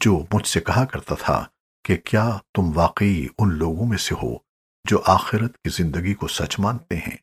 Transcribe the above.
جو مجھ سے کہا کرتا تھا کہ کیا تم واقعی ان لوگوں میں سے ہو جو آخرت کی زندگی کو سچ مانتے ہیں؟